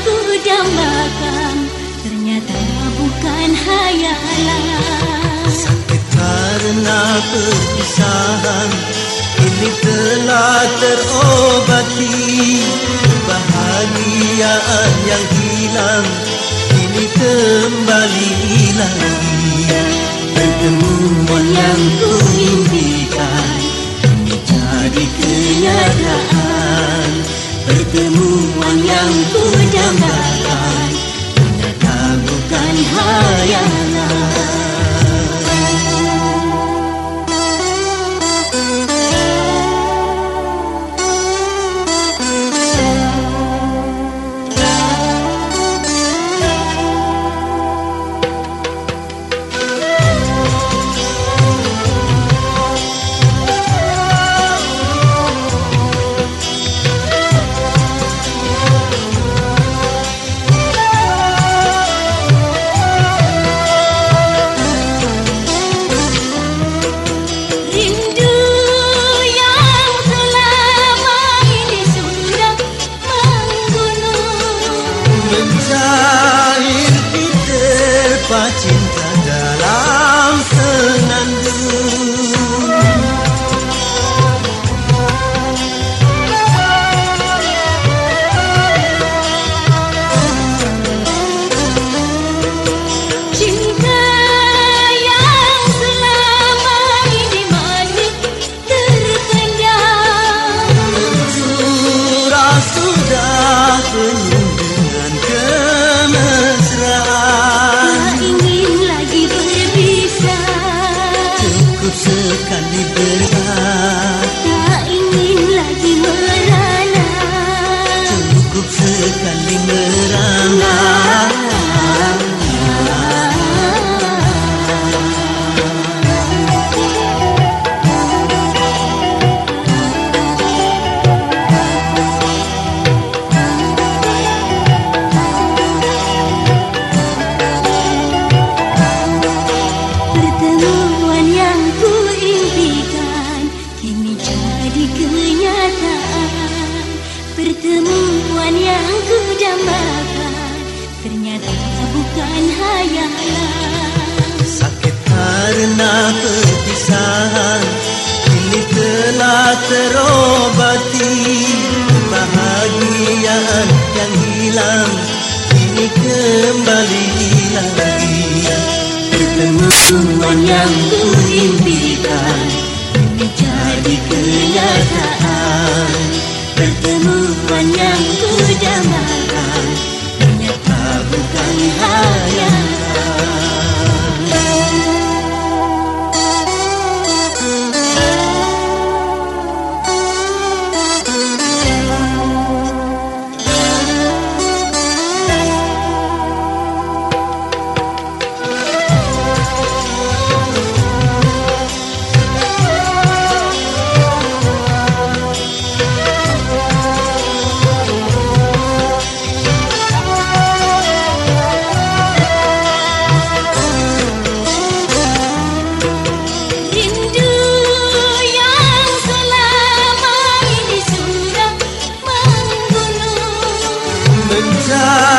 ku dambakan Ternyata bukan hayalan Sakit karena perpisahan Ini telah terobati. Kebahagiaan yang hilang Ini kembali lagi. Pertemuan yang ku impikan Ini jadi kenyataan Pertemuan yang ku dambakan Ternyata bukan hayalan yang ku impikan Kini jadi kenyataan. Pertemuan yang ku dambakan Ternyata bukan hayalan. Sakit karena perpisahan Ini telah terobati. Kebahagiaan yang hilang Ini kembali Pertemuan yang ku impikan Ini jadi kenyataan Pertemuan yang ku dambakan Ternyata bukan hayalan time.